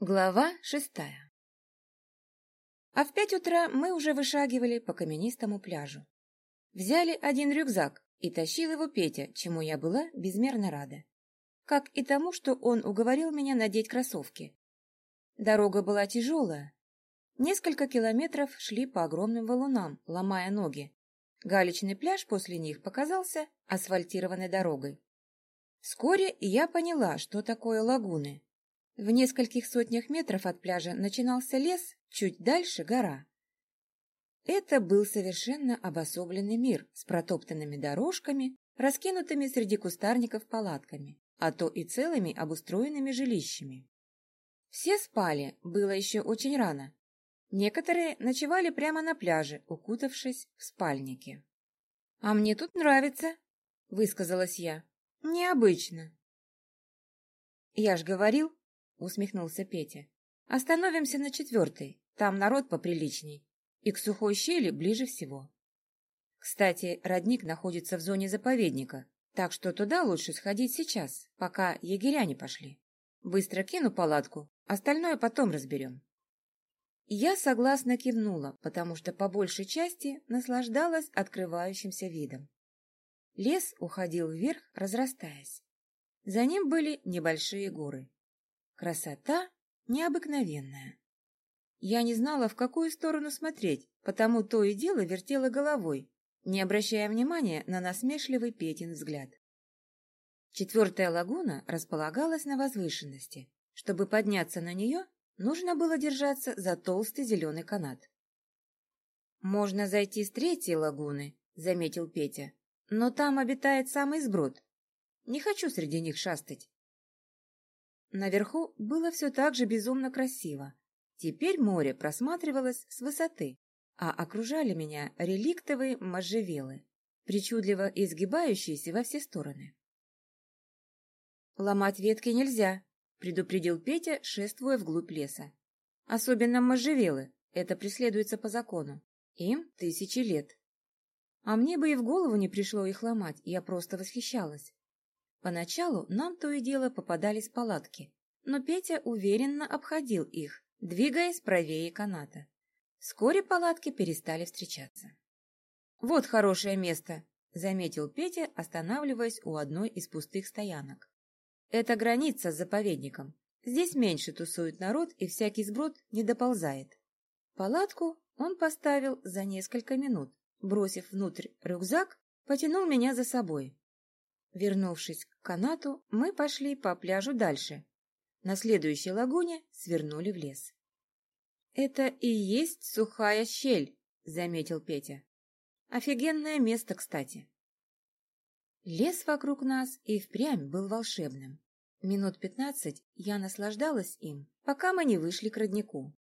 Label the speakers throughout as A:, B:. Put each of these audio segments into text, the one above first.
A: Глава шестая А в пять утра мы уже вышагивали по каменистому пляжу. Взяли один рюкзак, и тащил его Петя, чему я была безмерно рада. Как и тому, что он уговорил меня надеть кроссовки. Дорога была тяжелая. Несколько километров шли по огромным валунам, ломая ноги. Галечный пляж после них показался асфальтированной дорогой. Вскоре я поняла, что такое лагуны. В нескольких сотнях метров от пляжа начинался лес, чуть дальше гора. Это был совершенно обособленный мир с протоптанными дорожками, раскинутыми среди кустарников палатками, а то и целыми обустроенными жилищами. Все спали, было еще очень рано. Некоторые ночевали прямо на пляже, укутавшись в спальники. — А мне тут нравится, — высказалась я. — Необычно. — Я ж говорил, — усмехнулся Петя. «Остановимся на четвертой. Там народ поприличней. И к сухой щели ближе всего. Кстати, родник находится в зоне заповедника, так что туда лучше сходить сейчас, пока егеря не пошли. Быстро кину палатку, остальное потом разберем». Я согласно кивнула, потому что по большей части наслаждалась открывающимся видом. Лес уходил вверх, разрастаясь. За ним были небольшие горы. Красота необыкновенная. Я не знала, в какую сторону смотреть, потому то и дело вертела головой, не обращая внимания на насмешливый Петин взгляд. Четвертая лагуна располагалась на возвышенности. Чтобы подняться на нее, нужно было держаться за толстый зеленый канат. «Можно зайти с третьей лагуны», — заметил Петя, — «но там обитает самый сброд. Не хочу среди них шастать. Наверху было все так же безумно красиво. Теперь море просматривалось с высоты, а окружали меня реликтовые можжевелы, причудливо изгибающиеся во все стороны. «Ломать ветки нельзя», — предупредил Петя, шествуя вглубь леса. «Особенно можжевелы, это преследуется по закону. Им тысячи лет. А мне бы и в голову не пришло их ломать, я просто восхищалась. Поначалу нам то и дело попадались палатки, но Петя уверенно обходил их, двигаясь правее каната. Вскоре палатки перестали встречаться. «Вот хорошее место», — заметил Петя, останавливаясь у одной из пустых стоянок. «Это граница с заповедником. Здесь меньше тусует народ, и всякий сброд не доползает». Палатку он поставил за несколько минут, бросив внутрь рюкзак, потянул меня за собой. Вернувшись к канату, мы пошли по пляжу дальше. На следующей лагуне свернули в лес. «Это и есть сухая щель», — заметил Петя. «Офигенное место, кстати». Лес вокруг нас и впрямь был волшебным. Минут пятнадцать я наслаждалась им, пока мы не вышли к роднику.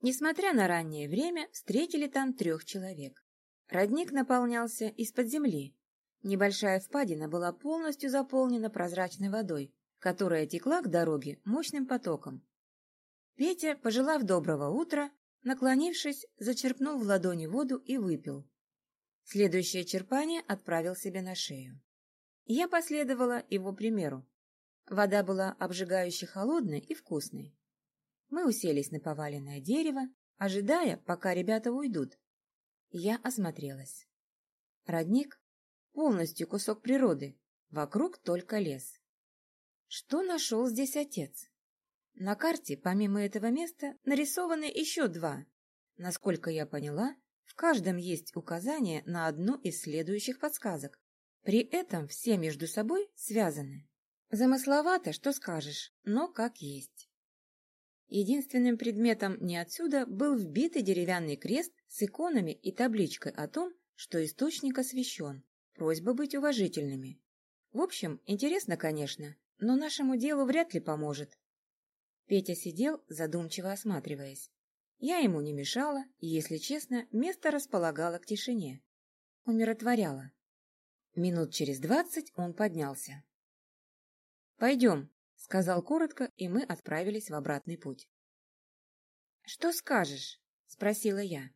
A: Несмотря на раннее время, встретили там трех человек. Родник наполнялся из-под земли, Небольшая впадина была полностью заполнена прозрачной водой, которая текла к дороге мощным потоком. Петя, пожелав доброго утра, наклонившись, зачерпнул в ладони воду и выпил. Следующее черпание отправил себе на шею. Я последовала его примеру. Вода была обжигающе холодной и вкусной. Мы уселись на поваленное дерево, ожидая, пока ребята уйдут. Я осмотрелась. Родник полностью кусок природы, вокруг только лес. Что нашел здесь отец? На карте, помимо этого места, нарисованы еще два. Насколько я поняла, в каждом есть указание на одну из следующих подсказок. При этом все между собой связаны. Замысловато, что скажешь, но как есть. Единственным предметом не отсюда был вбитый деревянный крест с иконами и табличкой о том, что источник освящен. Просьба быть уважительными. В общем, интересно, конечно, но нашему делу вряд ли поможет. Петя сидел, задумчиво осматриваясь. Я ему не мешала, и, если честно, место располагало к тишине. Умиротворяло. Минут через двадцать он поднялся. «Пойдем», — сказал коротко, и мы отправились в обратный путь. «Что скажешь?» — спросила я.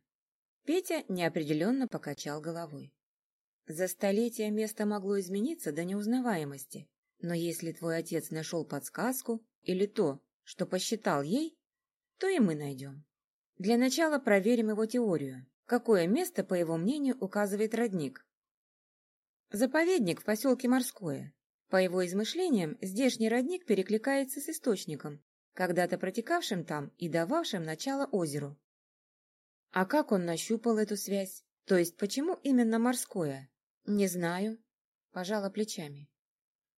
A: Петя неопределенно покачал головой. За столетия место могло измениться до неузнаваемости, но если твой отец нашел подсказку или то, что посчитал ей, то и мы найдем. Для начала проверим его теорию. Какое место, по его мнению, указывает родник? Заповедник в поселке Морское. По его измышлениям, здешний родник перекликается с источником, когда-то протекавшим там и дававшим начало озеру. А как он нащупал эту связь? То есть почему именно морское? Не знаю. Пожала плечами.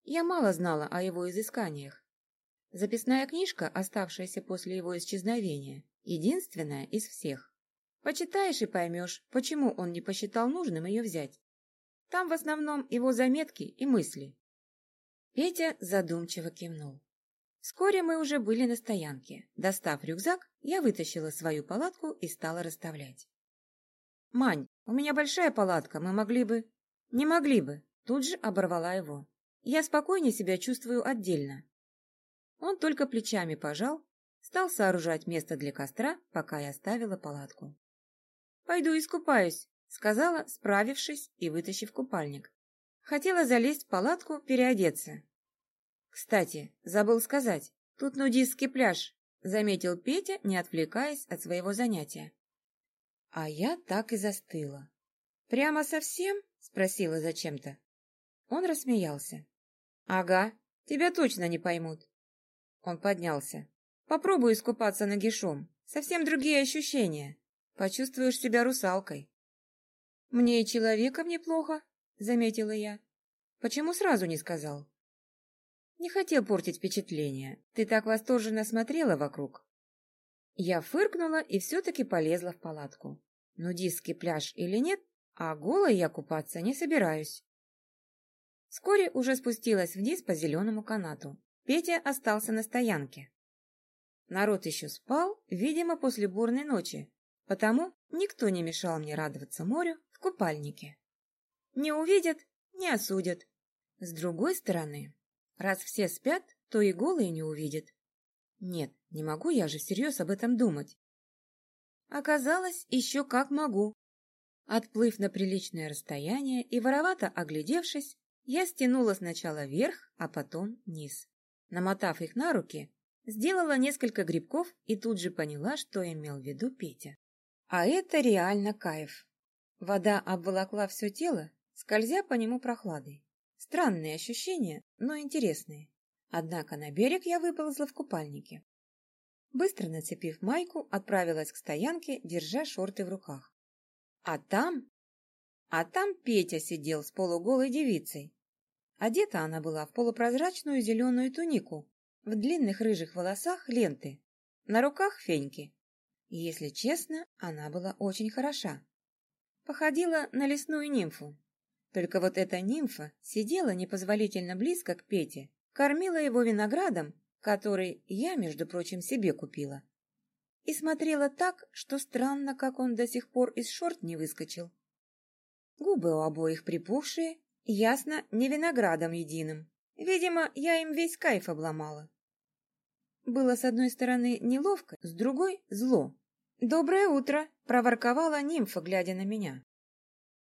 A: Я мало знала о его изысканиях. Записная книжка, оставшаяся после его исчезновения, единственная из всех. Почитаешь и поймешь, почему он не посчитал нужным ее взять. Там в основном его заметки и мысли. Петя задумчиво кивнул. Вскоре мы уже были на стоянке. Достав рюкзак, я вытащила свою палатку и стала расставлять. «Мань, у меня большая палатка, мы могли бы...» «Не могли бы», тут же оборвала его. «Я спокойнее себя чувствую отдельно». Он только плечами пожал, стал сооружать место для костра, пока я ставила палатку. «Пойду искупаюсь», — сказала, справившись и вытащив купальник. Хотела залезть в палатку, переодеться, «Кстати, забыл сказать, тут нудистский пляж», — заметил Петя, не отвлекаясь от своего занятия. А я так и застыла. «Прямо совсем?» — спросила зачем-то. Он рассмеялся. «Ага, тебя точно не поймут». Он поднялся. «Попробуй искупаться нагишом. Совсем другие ощущения. Почувствуешь себя русалкой». «Мне и человеком неплохо», — заметила я. «Почему сразу не сказал?» Не хотел портить впечатление. Ты так восторженно смотрела вокруг. Я фыркнула и все-таки полезла в палатку. Нудистский пляж или нет, а голой я купаться не собираюсь. Вскоре уже спустилась вниз по зеленому канату. Петя остался на стоянке. Народ еще спал, видимо, после бурной ночи, потому никто не мешал мне радоваться морю в купальнике. Не увидят, не осудят. С другой стороны, Раз все спят, то и голые не увидят. Нет, не могу я же всерьез об этом думать. Оказалось, еще как могу. Отплыв на приличное расстояние и воровато оглядевшись, я стянула сначала вверх, а потом низ. Намотав их на руки, сделала несколько грибков и тут же поняла, что имел в виду Петя. А это реально кайф. Вода обволокла все тело, скользя по нему прохладой. Странные ощущения, но интересные. Однако на берег я выползла в купальнике. Быстро нацепив майку, отправилась к стоянке, держа шорты в руках. А там... А там Петя сидел с полуголой девицей. Одета она была в полупрозрачную зеленую тунику, в длинных рыжих волосах ленты, на руках феньки. Если честно, она была очень хороша. Походила на лесную нимфу, только вот эта нимфа сидела непозволительно близко к Пете, кормила его виноградом, который я, между прочим, себе купила, и смотрела так, что странно, как он до сих пор из шорт не выскочил. Губы у обоих припухшие, ясно, не виноградом единым. Видимо, я им весь кайф обломала. Было с одной стороны неловко, с другой — зло. «Доброе утро!» — проворковала нимфа, глядя на меня.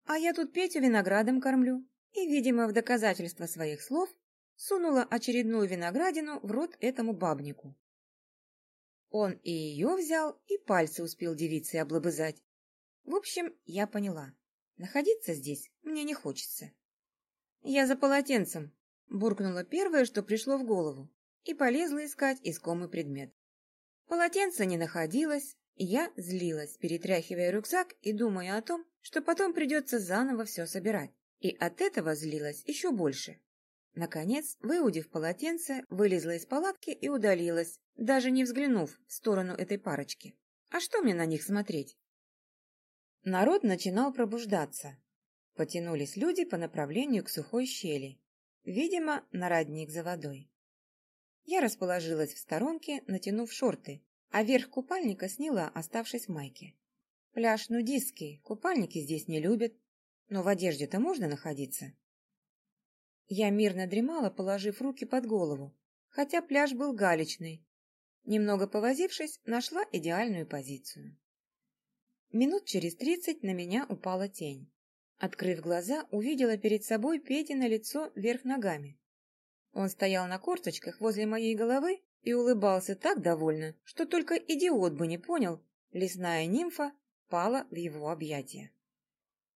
A: А я тут Петю виноградом кормлю. И, видимо, в доказательство своих слов сунула очередную виноградину в рот этому бабнику. Он и ее взял, и пальцы успел девице облобызать. В общем, я поняла. Находиться здесь мне не хочется. Я за полотенцем, буркнула первое, что пришло в голову, и полезла искать искомый предмет. Полотенца не находилось, я злилась, перетряхивая рюкзак и думая о том, что потом придется заново все собирать. И от этого злилась еще больше. Наконец, выудив полотенце, вылезла из палатки и удалилась, даже не взглянув в сторону этой парочки. А что мне на них смотреть? Народ начинал пробуждаться. Потянулись люди по направлению к сухой щели. Видимо, на родник за водой. Я расположилась в сторонке, натянув шорты, а верх купальника сняла, оставшись в майке. Пляж нудистский, купальники здесь не любят, но в одежде-то можно находиться. Я мирно дремала, положив руки под голову, хотя пляж был галечный. Немного повозившись, нашла идеальную позицию. Минут через тридцать на меня упала тень. Открыв глаза, увидела перед собой Петино лицо вверх ногами. Он стоял на корточках возле моей головы и улыбался так довольно, что только идиот бы не понял, лесная нимфа пала в его объятия.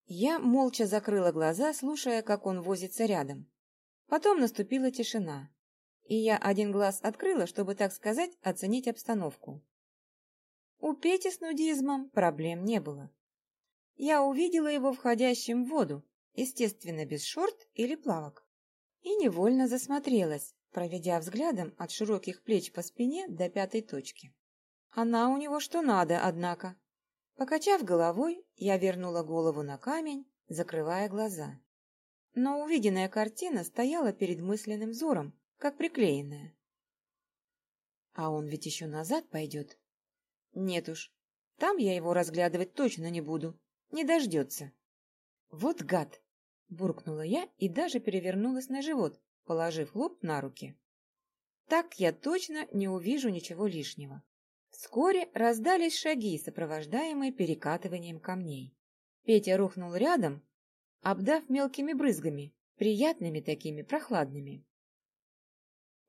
A: Я молча закрыла глаза, слушая, как он возится рядом. Потом наступила тишина, и я один глаз открыла, чтобы, так сказать, оценить обстановку. У Пети с нудизмом проблем не было. Я увидела его входящим в воду, естественно, без шорт или плавок, и невольно засмотрелась, проведя взглядом от широких плеч по спине до пятой точки. Она у него что надо, однако. Покачав головой, я вернула голову на камень, закрывая глаза. Но увиденная картина стояла перед мысленным взором, как приклеенная. А он ведь еще назад пойдет. Нет уж, там я его разглядывать точно не буду, не дождется. Вот гад! Буркнула я и даже перевернулась на живот, положив лоб на руки. Так я точно не увижу ничего лишнего. Вскоре раздались шаги, сопровождаемые перекатыванием камней. Петя рухнул рядом, обдав мелкими брызгами, приятными такими, прохладными.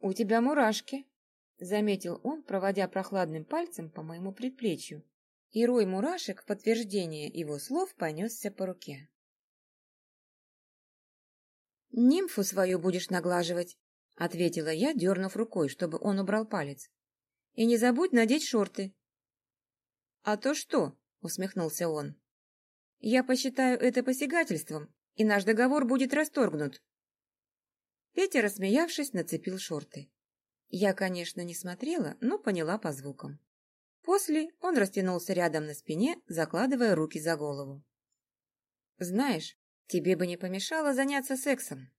A: «У тебя мурашки», — заметил он, проводя прохладным пальцем по моему предплечью, и рой мурашек в подтверждение его слов понесся по руке. «Нимфу свою будешь наглаживать», — ответила я, дернув рукой, чтобы он убрал палец. «И не забудь надеть шорты». «А то что?» — усмехнулся он. «Я посчитаю это посягательством, и наш договор будет расторгнут». Петя, рассмеявшись, нацепил шорты. Я, конечно, не смотрела, но поняла по звукам. После он растянулся рядом на спине, закладывая руки за голову. «Знаешь, тебе бы не помешало заняться сексом».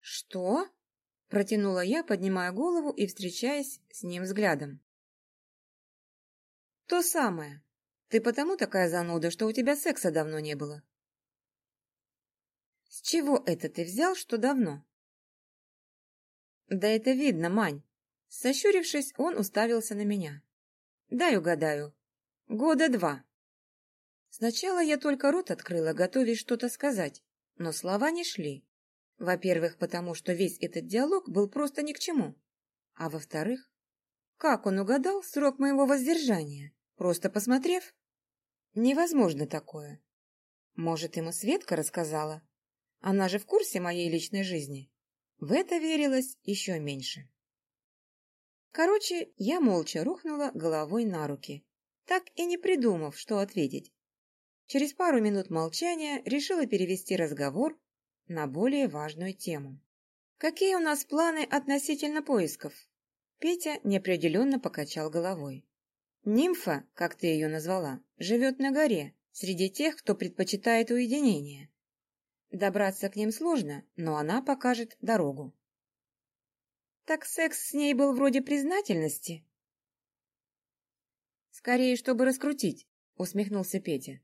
A: «Что?» – протянула я, поднимая голову и встречаясь с ним взглядом. «То самое. Ты потому такая зануда, что у тебя секса давно не было». «С чего это ты взял, что давно?» «Да это видно, Мань». Сощурившись, он уставился на меня. «Дай угадаю. Года два». Сначала я только рот открыла, готовясь что-то сказать, но слова не шли. Во-первых, потому что весь этот диалог был просто ни к чему. А во-вторых, как он угадал срок моего воздержания, просто посмотрев? Невозможно такое. Может, ему Светка рассказала? Она же в курсе моей личной жизни. В это верилось еще меньше. Короче, я молча рухнула головой на руки, так и не придумав, что ответить. Через пару минут молчания решила перевести разговор на более важную тему. «Какие у нас планы относительно поисков?» Петя неопределенно покачал головой. «Нимфа, как ты ее назвала, живет на горе, среди тех, кто предпочитает уединение. Добраться к ним сложно, но она покажет дорогу. Так секс с ней был вроде признательности? Скорее, чтобы раскрутить, усмехнулся Петя.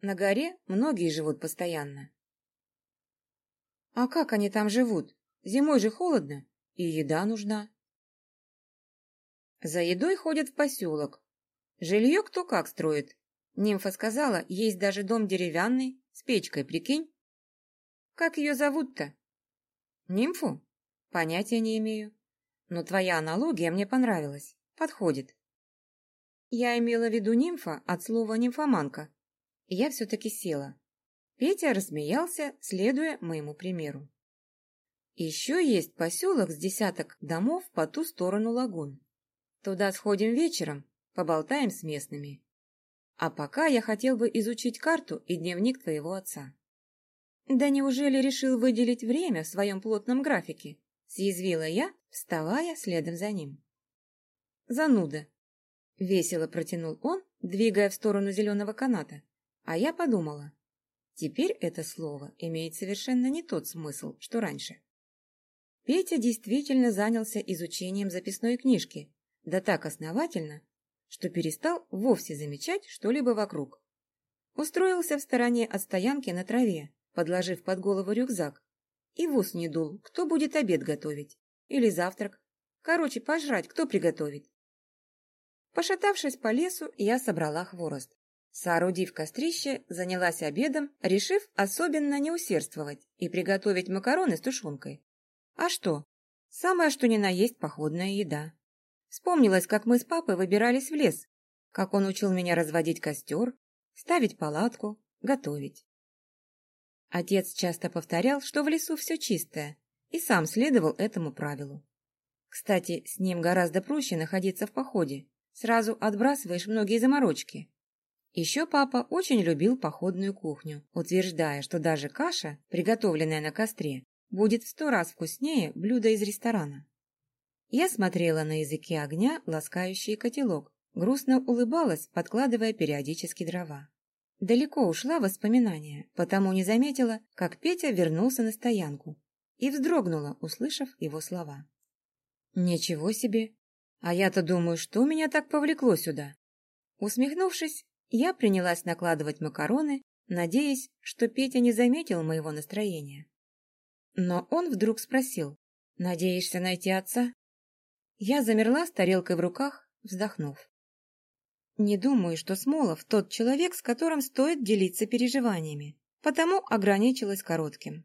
A: На горе многие живут постоянно. А как они там живут? Зимой же холодно, и еда нужна. За едой ходят в поселок. Жилье кто как строит. Нимфа сказала, есть даже дом деревянный, с печкой, прикинь? Как ее зовут-то? Нимфу? Понятия не имею. Но твоя аналогия мне понравилась. Подходит. Я имела в виду нимфа от слова нимфоманка. Я все-таки села. Петя рассмеялся, следуя моему примеру. Еще есть поселок с десяток домов по ту сторону лагун. Туда сходим вечером, поболтаем с местными. А пока я хотел бы изучить карту и дневник твоего отца. «Да неужели решил выделить время в своем плотном графике?» — съязвила я, вставая следом за ним. «Зануда!» — весело протянул он, двигая в сторону зеленого каната. А я подумала. Теперь это слово имеет совершенно не тот смысл, что раньше. Петя действительно занялся изучением записной книжки, да так основательно, что перестал вовсе замечать что-либо вокруг. Устроился в стороне от стоянки на траве, подложив под голову рюкзак. И в ус не дул, кто будет обед готовить. Или завтрак. Короче, пожрать кто приготовит. Пошатавшись по лесу, я собрала хворост. Соорудив кострище, занялась обедом, решив особенно не усердствовать и приготовить макароны с тушенкой. А что? Самое что ни на есть походная еда. Вспомнилось, как мы с папой выбирались в лес, как он учил меня разводить костер, ставить палатку, готовить. Отец часто повторял, что в лесу все чистое, и сам следовал этому правилу. Кстати, с ним гораздо проще находиться в походе, сразу отбрасываешь многие заморочки. Еще папа очень любил походную кухню, утверждая, что даже каша, приготовленная на костре, будет в сто раз вкуснее блюда из ресторана. Я смотрела на языке огня, ласкающий котелок, грустно улыбалась, подкладывая периодически дрова. Далеко ушла воспоминания, потому не заметила, как Петя вернулся на стоянку и вздрогнула, услышав его слова. «Ничего себе! А я-то думаю, что меня так повлекло сюда?» Усмехнувшись, я принялась накладывать макароны, надеясь, что Петя не заметил моего настроения. Но он вдруг спросил, «Надеешься найти отца?» Я замерла с тарелкой в руках, вздохнув. Не думаю, что Смолов тот человек, с которым стоит делиться переживаниями, потому ограничилась коротким.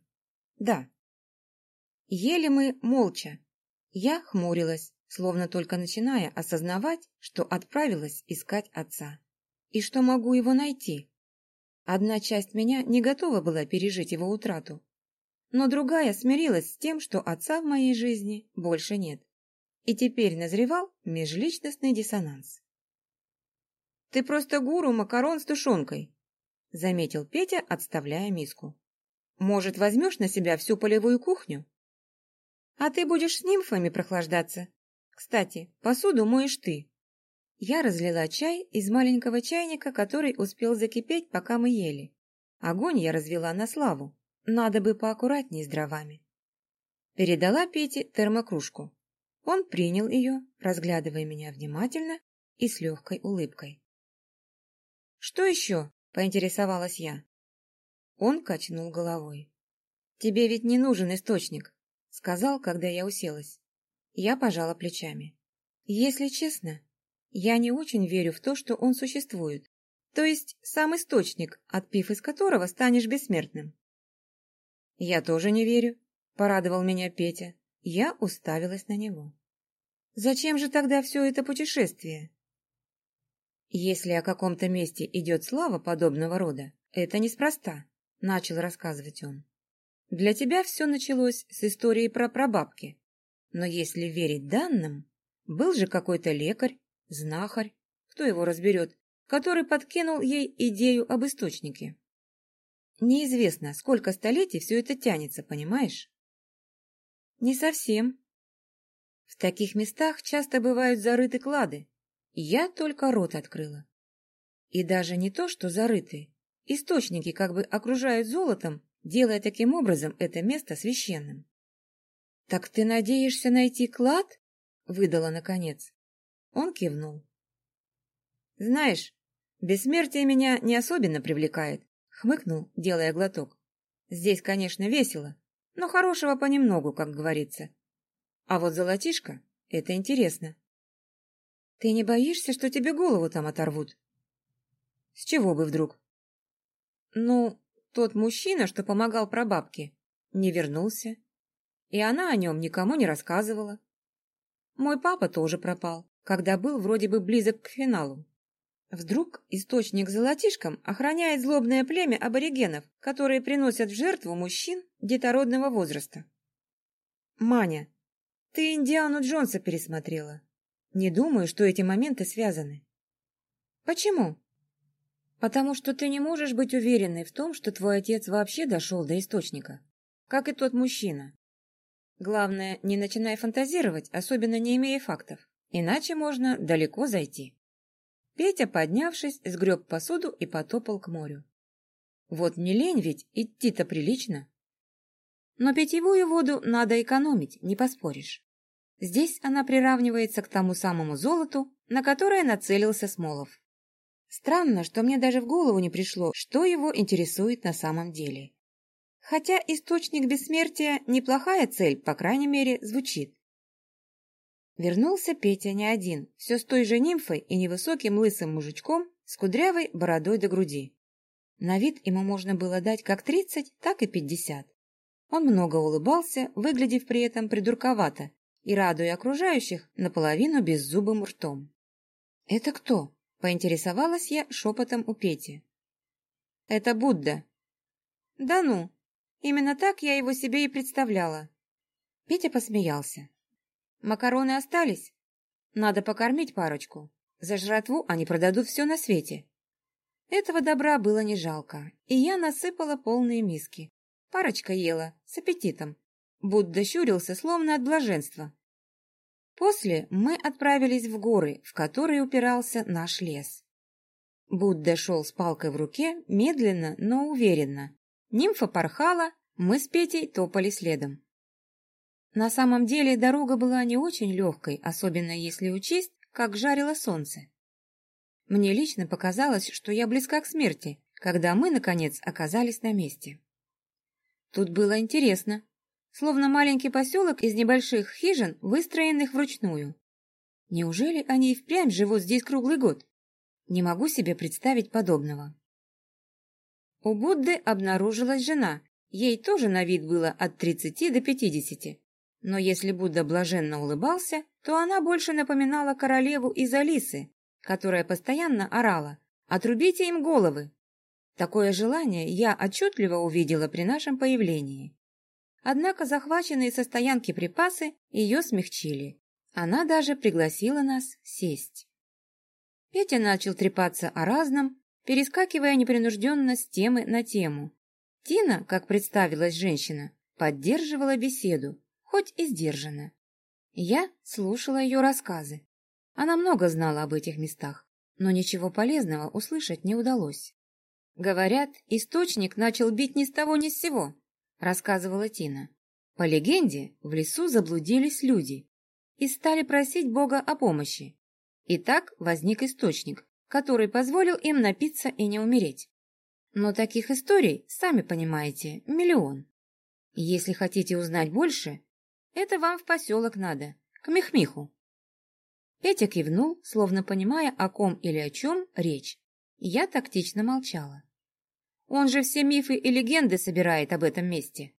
A: Да. Ели мы молча. Я хмурилась, словно только начиная осознавать, что отправилась искать отца. И что могу его найти. Одна часть меня не готова была пережить его утрату, но другая смирилась с тем, что отца в моей жизни больше нет. И теперь назревал межличностный диссонанс. «Ты просто гуру макарон с тушенкой», — заметил Петя, отставляя миску. «Может, возьмешь на себя всю полевую кухню?» «А ты будешь с нимфами прохлаждаться. Кстати, посуду моешь ты». Я разлила чай из маленького чайника, который успел закипеть, пока мы ели. Огонь я развела на славу. Надо бы поаккуратнее с дровами. Передала Пете термокружку. Он принял ее, разглядывая меня внимательно и с легкой улыбкой. «Что еще?» – поинтересовалась я. Он качнул головой. «Тебе ведь не нужен источник», – сказал, когда я уселась. Я пожала плечами. «Если честно, я не очень верю в то, что он существует. То есть сам источник, отпив из которого станешь бессмертным». «Я тоже не верю», – порадовал меня Петя. Я уставилась на него. «Зачем же тогда все это путешествие?» Если о каком-то месте идет слава подобного рода, это неспроста, начал рассказывать он. Для тебя все началось с истории про прабабки. Но если верить данным, был же какой-то лекарь, знахарь, кто его разберет, который подкинул ей идею об источнике. Неизвестно, сколько столетий все это тянется, понимаешь? Не совсем. Таких местах часто бывают зарыты клады, я только рот открыла. И даже не то, что зарытые. Источники как бы окружают золотом, делая таким образом это место священным. «Так ты надеешься найти клад?» — выдала наконец. Он кивнул. «Знаешь, бессмертие меня не особенно привлекает», — хмыкнул, делая глоток. «Здесь, конечно, весело, но хорошего понемногу, как говорится. А вот золотишко — это интересно. Ты не боишься, что тебе голову там оторвут? С чего бы вдруг? Ну, тот мужчина, что помогал прабабке, не вернулся. И она о нем никому не рассказывала. Мой папа тоже пропал, когда был вроде бы близок к финалу. Вдруг источник золотишком охраняет злобное племя аборигенов, которые приносят в жертву мужчин детородного возраста. Маня, ты Индиану Джонса пересмотрела. Не думаю, что эти моменты связаны. Почему? Потому что ты не можешь быть уверенной в том, что твой отец вообще дошел до источника, как и тот мужчина. Главное, не начинай фантазировать, особенно не имея фактов, иначе можно далеко зайти. Петя, поднявшись, сгреб посуду и потопал к морю. Вот не лень ведь, идти-то прилично. Но питьевую воду надо экономить, не поспоришь. Здесь она приравнивается к тому самому золоту, на которое нацелился Смолов. Странно, что мне даже в голову не пришло, что его интересует на самом деле. Хотя источник бессмертия – неплохая цель, по крайней мере, звучит. Вернулся Петя не один, все с той же нимфой и невысоким лысым мужичком с кудрявой бородой до груди. На вид ему можно было дать как тридцать, так и пятьдесят. Он много улыбался, выглядев при этом придурковато и радуя окружающих наполовину беззубым ртом. «Это кто?» — поинтересовалась я шепотом у Пети. «Это Будда». «Да ну, именно так я его себе и представляла». Петя посмеялся. «Макароны остались? Надо покормить парочку. За жратву они продадут все на свете». Этого добра было не жалко, и я насыпала полные миски. Парочка ела, с аппетитом. Будда щурился, словно от блаженства. После мы отправились в горы, в которые упирался наш лес. Будда шел с палкой в руке, медленно, но уверенно. Нимфа порхала, мы с Петей топали следом. На самом деле дорога была не очень легкой, особенно если учесть, как жарило солнце. Мне лично показалось, что я близка к смерти, когда мы, наконец, оказались на месте. Тут было интересно, словно маленький поселок из небольших хижин, выстроенных вручную. Неужели они и впрямь живут здесь круглый год? Не могу себе представить подобного. У Будды обнаружилась жена, ей тоже на вид было от 30 до 50. Но если Будда блаженно улыбался, то она больше напоминала королеву из Алисы, которая постоянно орала «Отрубите им головы!». Такое желание я отчетливо увидела при нашем появлении. Однако захваченные со стоянки припасы ее смягчили. Она даже пригласила нас сесть. Петя начал трепаться о разном, перескакивая непринужденно с темы на тему. Тина, как представилась женщина, поддерживала беседу, хоть и сдержанно. Я слушала ее рассказы. Она много знала об этих местах, но ничего полезного услышать не удалось. «Говорят, источник начал бить ни с того ни с сего», — рассказывала Тина. «По легенде, в лесу заблудились люди и стали просить Бога о помощи. И так возник источник, который позволил им напиться и не умереть. Но таких историй, сами понимаете, миллион. Если хотите узнать больше, это вам в поселок надо, к Мехмиху. Петя кивнул, словно понимая, о ком или о чем речь. Я тактично молчала. Он же все мифы и легенды собирает об этом месте.